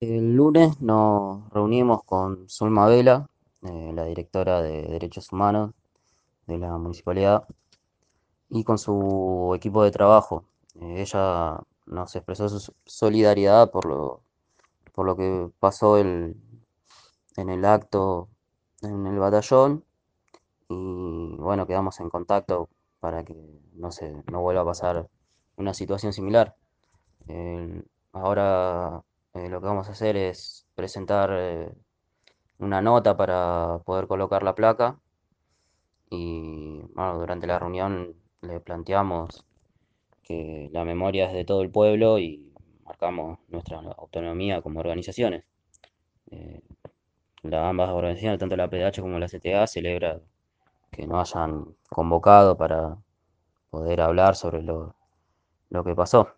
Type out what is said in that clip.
El lunes nos reunimos con Zulma Vela, eh, la directora de Derechos Humanos de la municipalidad, y con su equipo de trabajo. Eh, ella nos expresó su solidaridad por lo, por lo que pasó en el acto en el batallón y bueno, quedamos en contacto para que no se, no vuelva a pasar una situación similar. Ahora eh, lo que vamos a hacer es presentar eh, una nota para poder colocar la placa y bueno, durante la reunión le planteamos que la memoria es de todo el pueblo y marcamos nuestra autonomía como organizaciones. Eh, la- ambas organizaciones, tanto la PDH como la CTA, celebra que nos hayan convocado para poder hablar sobre lo, lo que pasó.